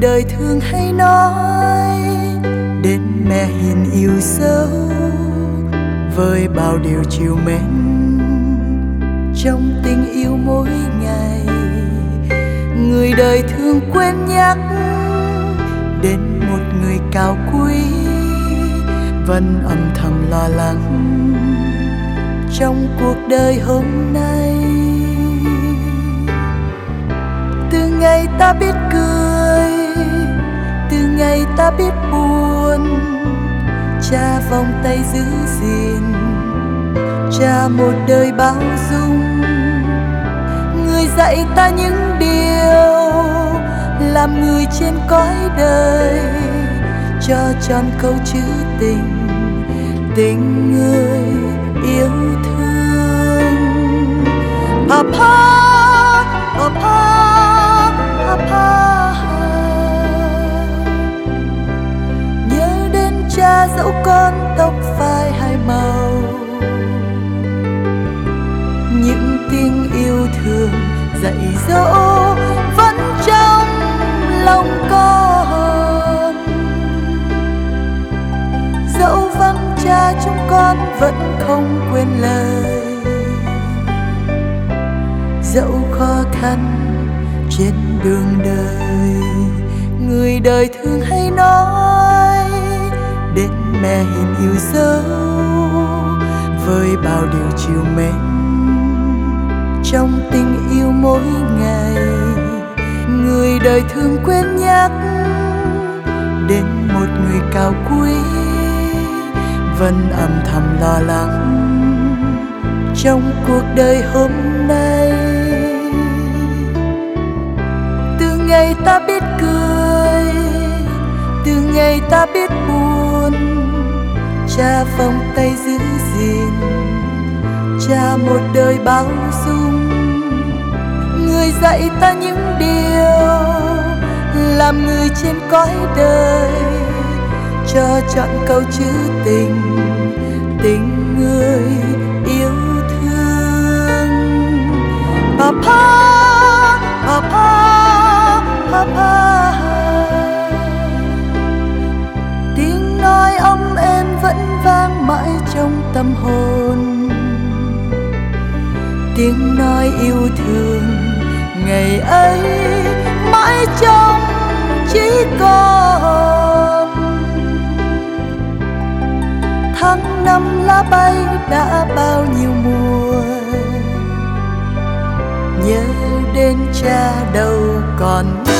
đời thường hay nói, đến mẹ hiền yêu dấu với bao điều chiều mến. Trong tình yêu mỗi ngày, người đời thường quên nhắc, đến một người cao quý, vẫn âm thầm lo lắng. Trong cuộc đời hôm nay, từ ngày ta biết cười nay ngày ta biết buồn, cha vòng tay giữ gìn. Cha một đời bao dung, người dạy ta những điều, làm người trên cõi đời, cho tròn câu chữ tình tình người yêu thương. Papa papa dẫu con tóc phai hai màu. Những tiếng yêu thương dạy dỗ vẫn trong lòng con. Dẫu vắng cha chúng con vẫn không quên lời. Dẫu khó khăn trên đường đời, người đời thường hay nói mẹ hiền yêu dấu với bao điều chiều mến. Trong tình yêu mỗi ngày, người đời thường quên nhắc đến một người cao quý, vẫn âm thầm lo lắng trong cuộc đời hôm nay. Từ ngày ta biết cười, từ ngày ta biết buồn cha vòng tay giữ gìn, cha một đời bao dung. Người dạy ta những điều làm người trên cõi đời, cho chọn câu chữ tình tình người yêu thương. Papa papa papa tiếng nói ấm êm vẫn vang mãi trong tâm hồn. Tiếng nói yêu thương ngày ấy mãi trong chỉ còn tháng năm lá bay đã bao nhiêu mùa, nhớ đến cha đâu còn nữa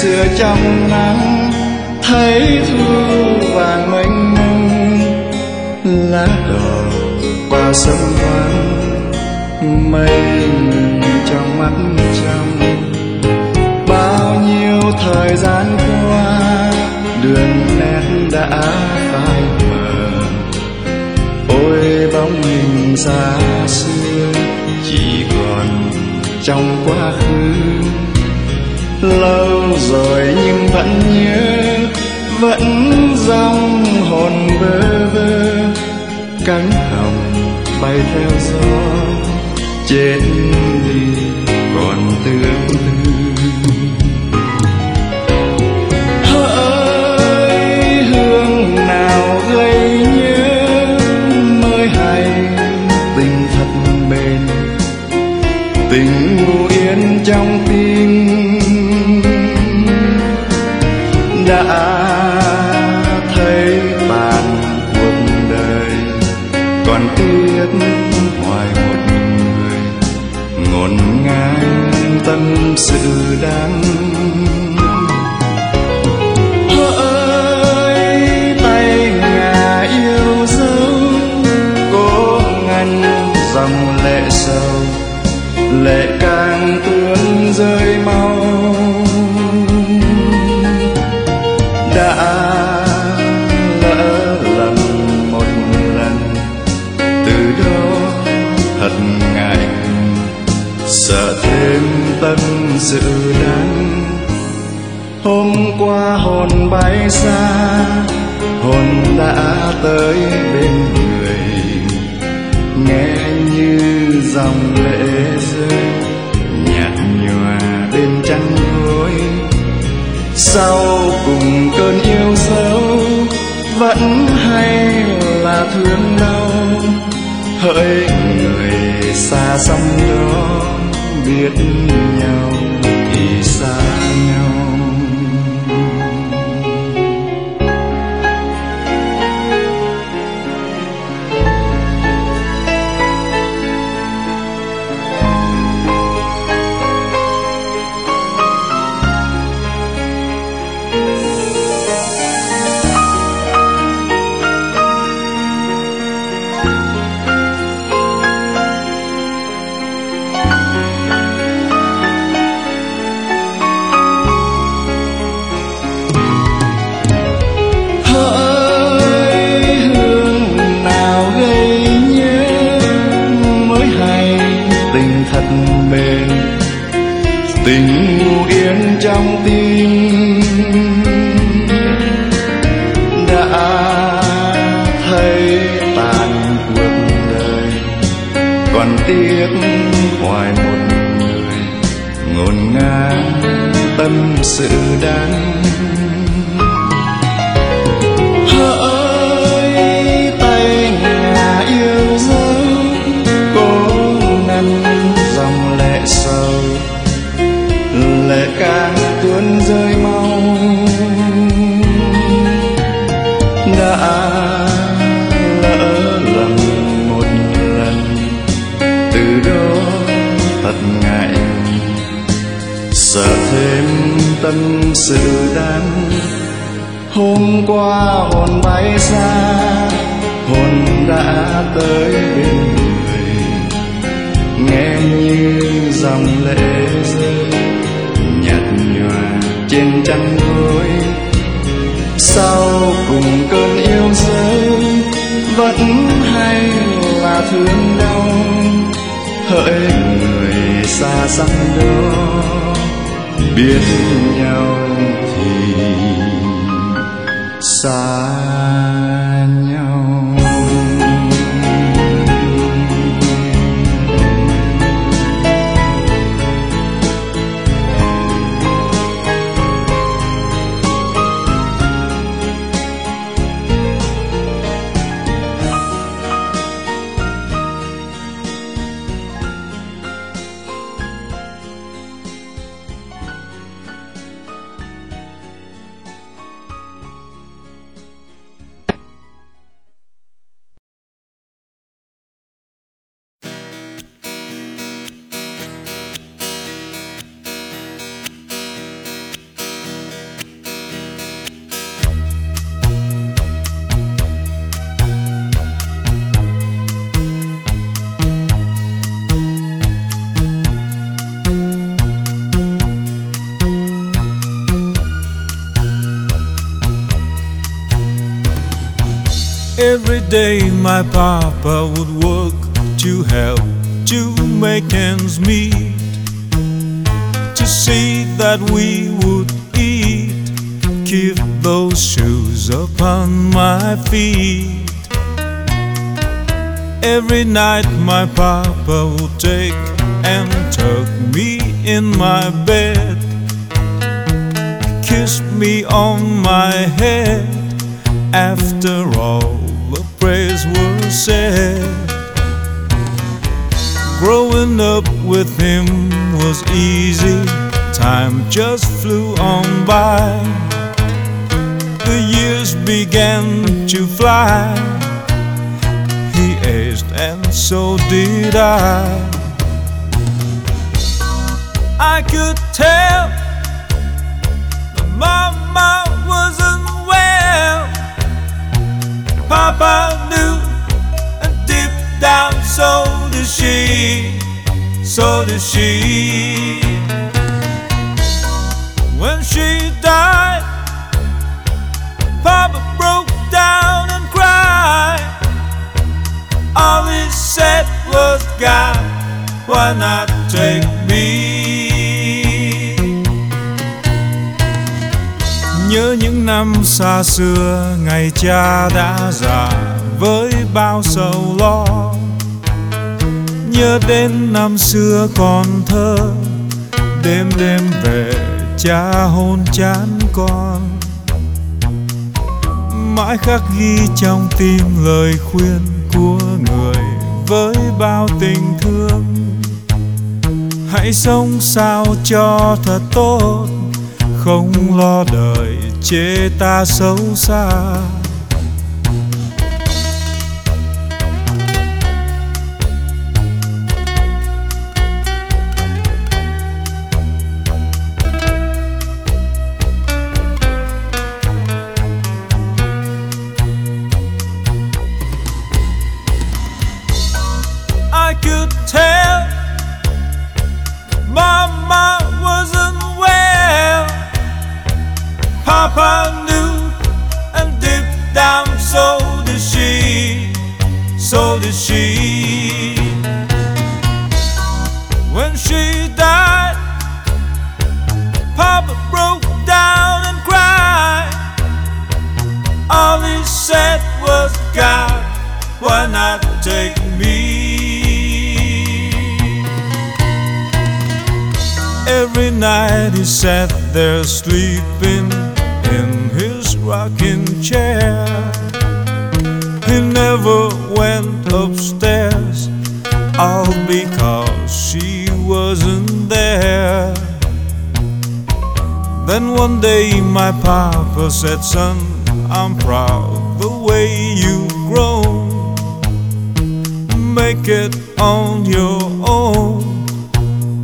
xưa trong nắng, thấy thu vàng mênh mông lá đỏ qua sông vắng mây ngừng trong mắt trong bao nhiêu thời gian qua, đường nét đã phai mờ. Ôi bóng hình xa xưa, chỉ còn trong quá khứ lâu rồi nhưng vẫn nhớ, vẫn dòng hồn bơ vơ. Cánh hồng bay theo gió chết đi còn tương đêm tâm sự đắng. Hôm qua hồn bay xa, hồn đã tới bên người. Nghe như dòng lệ rơi, nhạt nhòa bên chăn gối sau cùng cơn yêu dấu, vẫn hay là thương đau. Hỡi người xa xăm đó biết nhau. Trong tim đã thấy tàn cuộc đời, còn tiếc hoài một người. Ngổn ngang tâm sự đắng sự đắng. Hôm qua hồn bay xa, hồn đã tới bên người. Nghe như dòng lệ rơi, nhạt nhòa trên chăn gối sau cùng cơn yêu dấu vẫn hay là thương đau. Hỡi người xa xăm đó biết nhau thì xa day my papa would work to help to make ends meet, to see that we would eat, keep those shoes upon my feet. Every night my papa would take and tuck me in my bed, kiss me on my head. After all said, growing up with him was easy. Time just flew on by. The years began to fly. He aged, and so did I. I could tell that Mama wasn't well. Papa knew, down, so does she. So does she. When she died, Papa broke down and cried. All he said was, God, why not take me? Nhớ những năm xa xưa, ngày cha đã già với bao sầu lo. Nhớ đến năm xưa còn thơ, đêm đêm về cha hôn chán con. Mãi khắc ghi trong tim lời khuyên của người với bao tình thương. Hãy sống sao cho thật tốt không lo đời chê ta xấu xa. Said was, God, why not take me? Every night he sat there sleeping in his rocking chair. He never went upstairs, all because she wasn't there. Then one day my papa said, Son, I'm proud way you've grown. Make it on your own.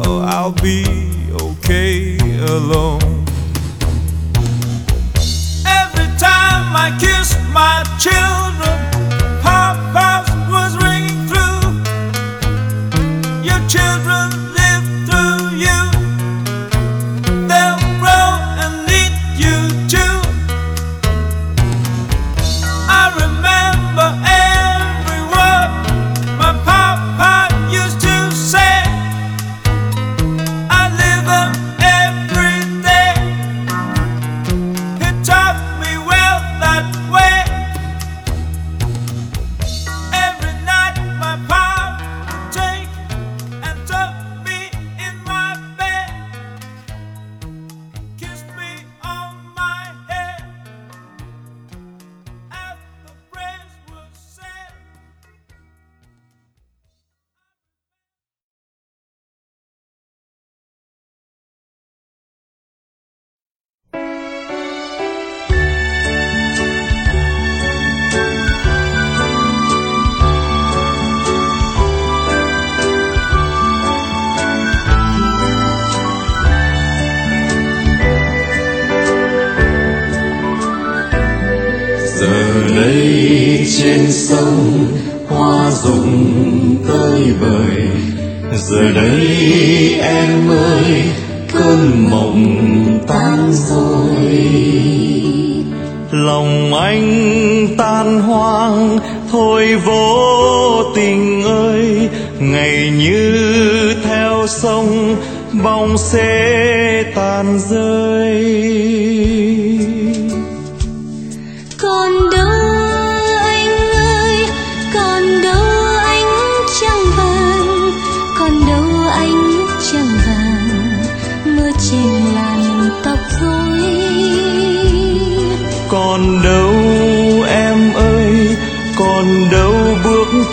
Oh, I'll be okay alone. Every time I kiss my children, em ơi, cơn mộng tan rồi. Lòng anh tan hoang, thôi vô tình ơi. Ngày như theo sông, bóng sẽ tan rơi.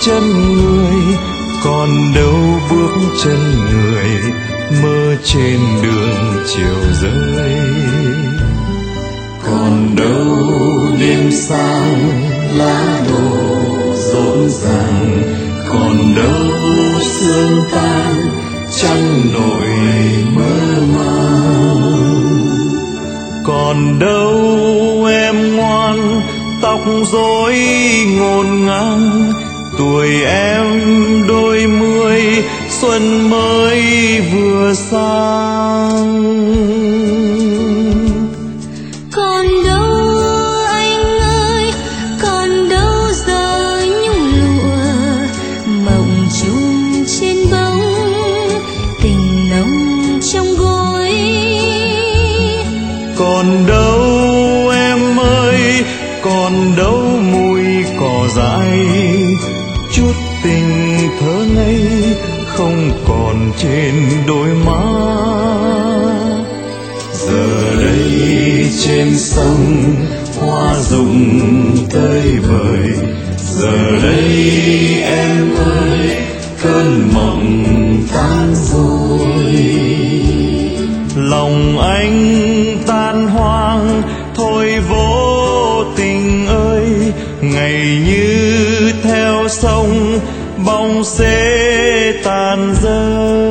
Chân người còn đâu bước chân người mơ trên đường chiều rơi. Còn đâu đêm sáng lá đổ rộn ràng còn đâu sương tan trăng nổi mơ màng. Còn đâu em ngoan tóc rối ngổn ngang tuổi em đôi mươi xuân mới vừa sang. Ngày như theo sông bóng xế tàn rơi.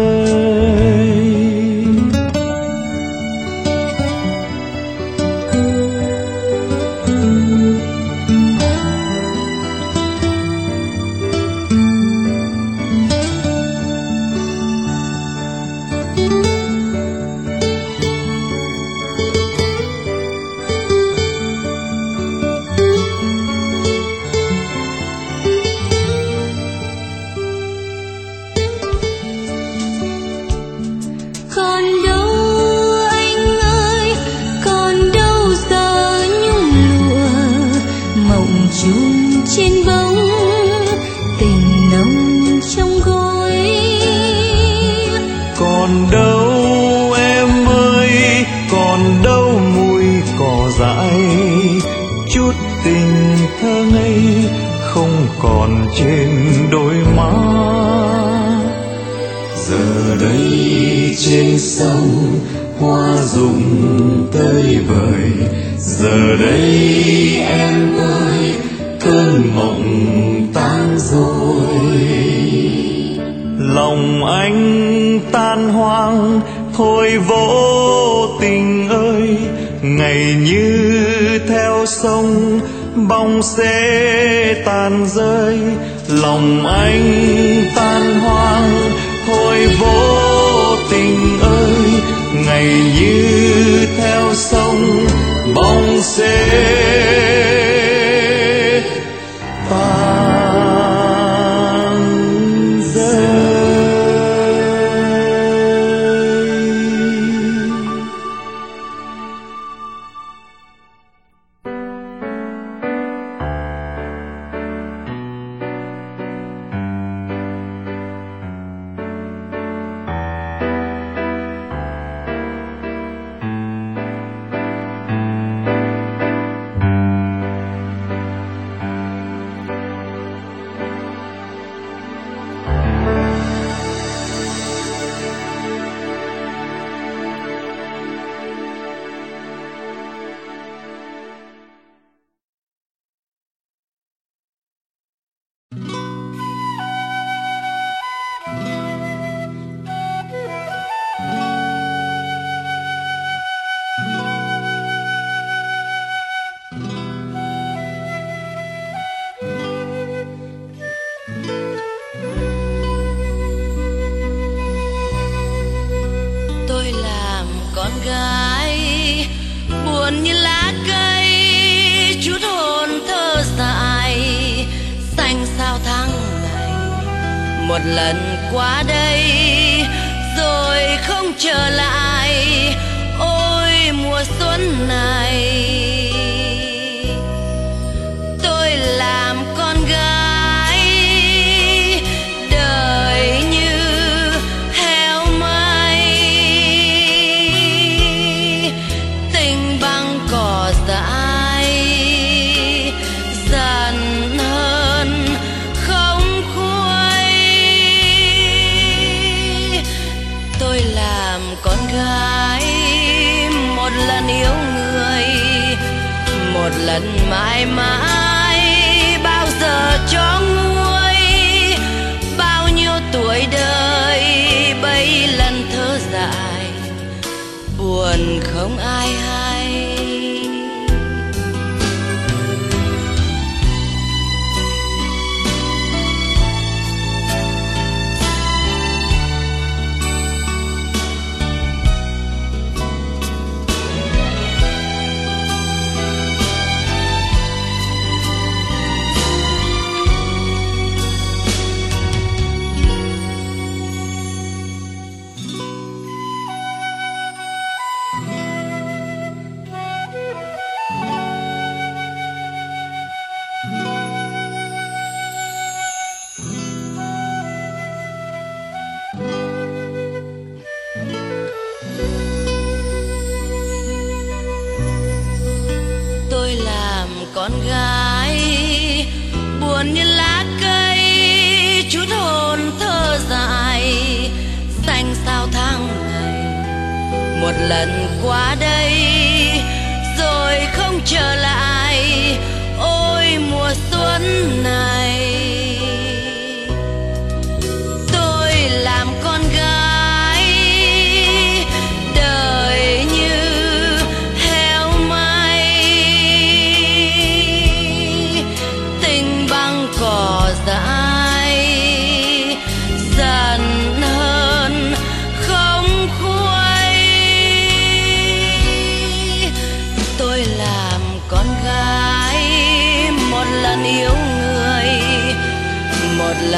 Trên sông, hoa rụng tơi bời. Giờ đây em ơi, cơn mộng tan rồi. Lòng anh tan hoang, thôi vô tình ơi. Ngày như theo sông, bóng sẽ tan rơi. Lòng anh tan hoang, thôi vô ngày như theo sông bóng sẽ một lần qua đây rồi không trở lại. Ôi mùa xuân này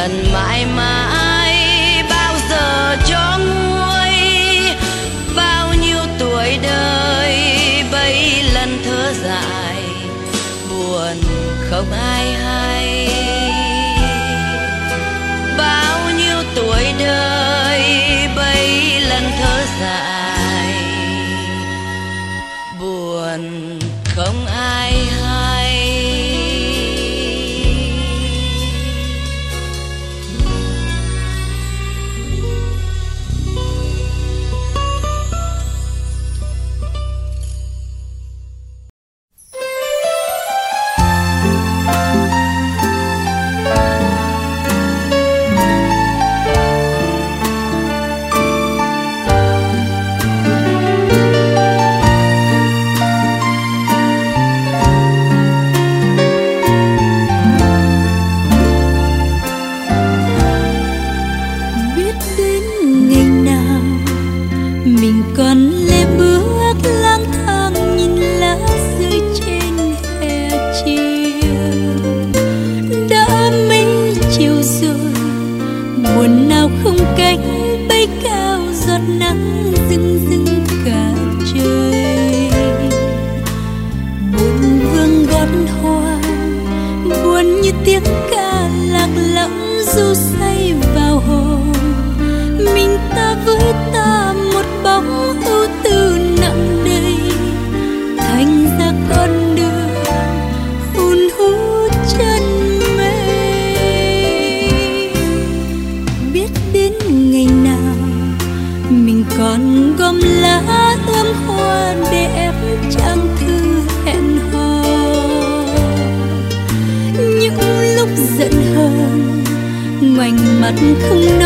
một lần mãi không nói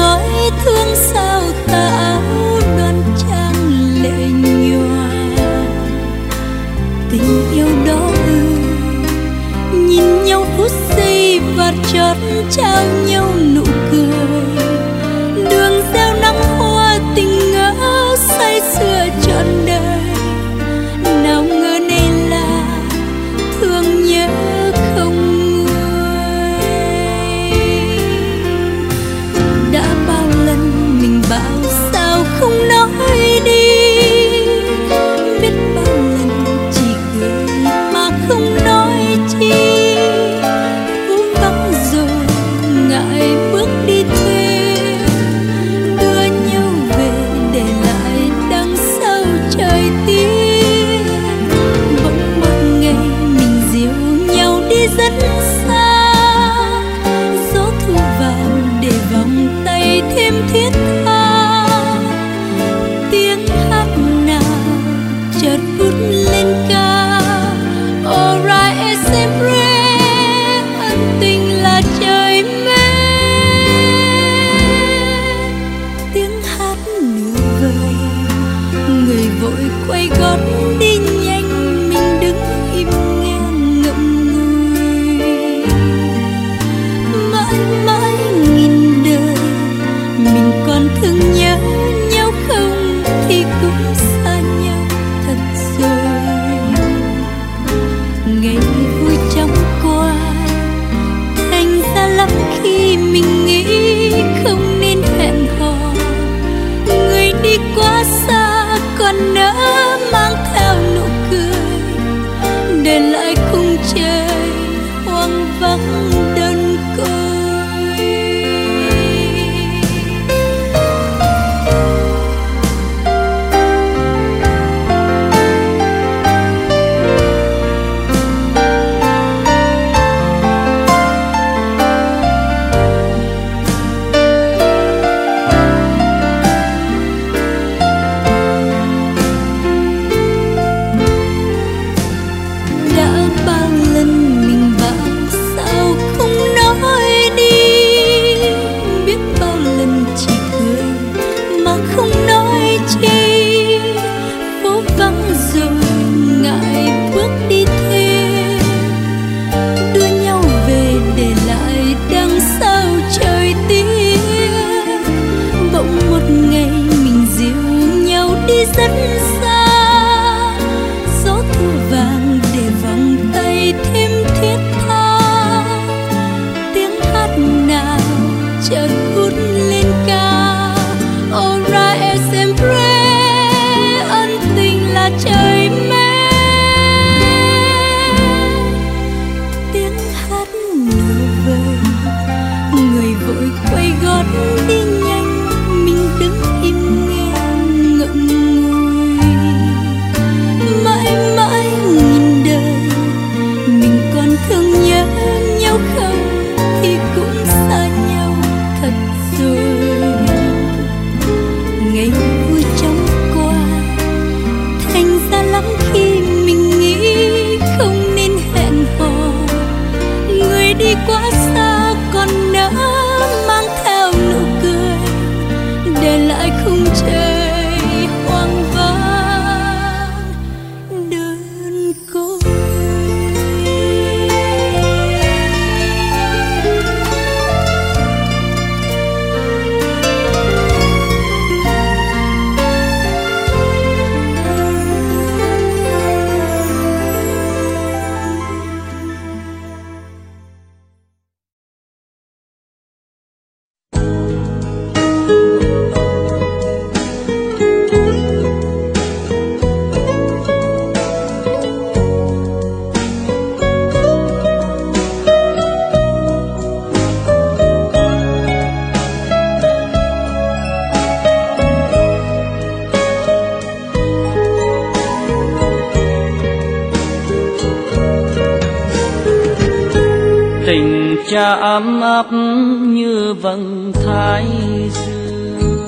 ấm như vầng thái dương.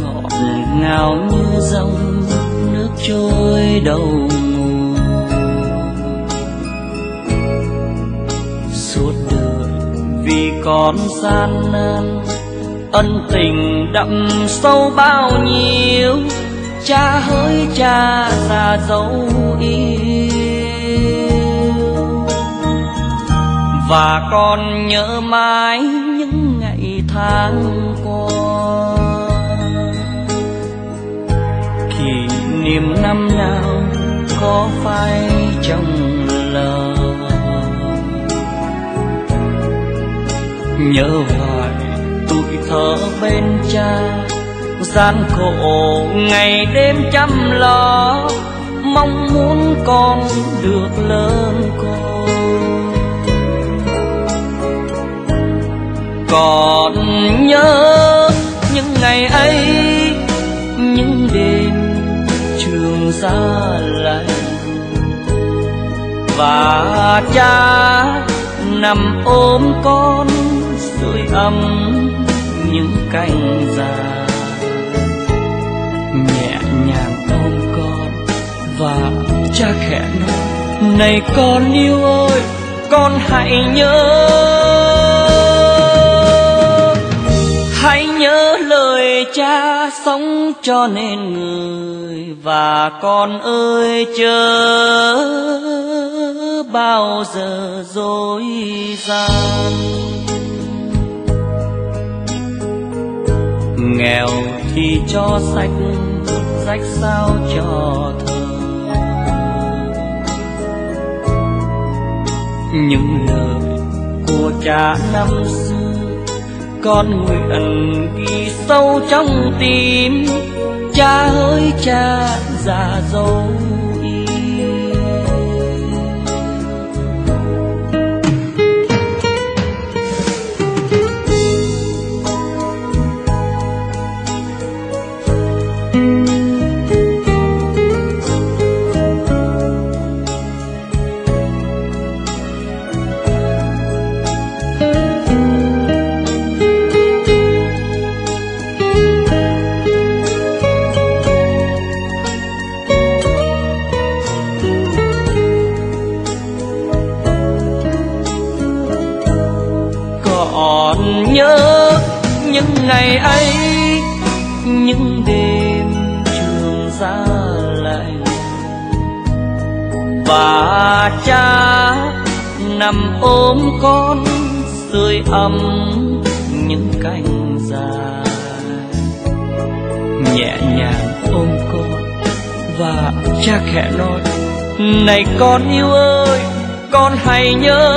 Ngọt ngào như dòng nước trôi đầu nguồn suốt đời vì con gian nan, ân tình đậm sâu bao nhiêu, cha hỡi cha già dấu yêu. Và con nhớ mãi những ngày tháng qua. Kỷ niệm năm nào có phai trong lòng? Nhớ hoài tuổi thơ bên cha, gian khổ ngày đêm chăm lo, mong muốn con được lớn con. Còn nhớ những ngày ấy, những đêm trường xa lạnh và cha nằm ôm con sưởi ấm những cánh già. Nhẹ nhàng ôm con và cha khẽ nói, này con yêu ơi, con hãy nhớ sống cho nên người và con ơi chớ bao giờ dối gian. Nghèo thì cho sách sách sao cho thơ những lời của cha năm xưa, con nguyện ghi sâu trong tim. Cha ơi cha già dấu ôm con sưởi ấm những cánh dài. Nhẹ nhàng ôm con và cha khẽ nói, này con yêu ơi, con hãy nhớ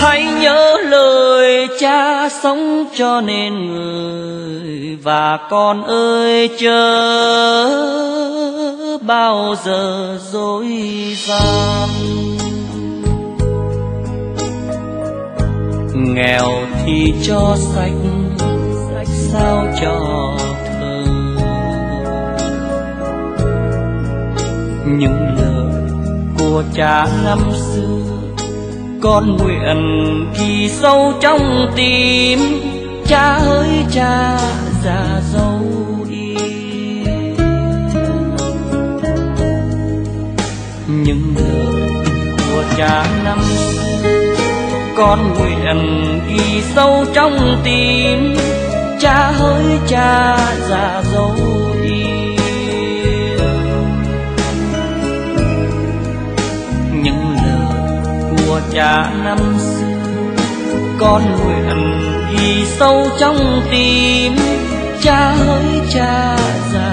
hãy nhớ lời cha sống cho nên người và con ơi, chớ bao giờ dối gian. Nghèo thì cho sách sách sao cho thơ những lời của cha năm xưa, con nguyện ghi sâu trong tim. Cha ơi, cha già dâu cha năm. Con nguyện ghi sâu trong tim, cha hỡi cha già dấu yêu. Những lời của cha năm xưa, con nguyện ghi sâu trong tim, cha hỡi cha già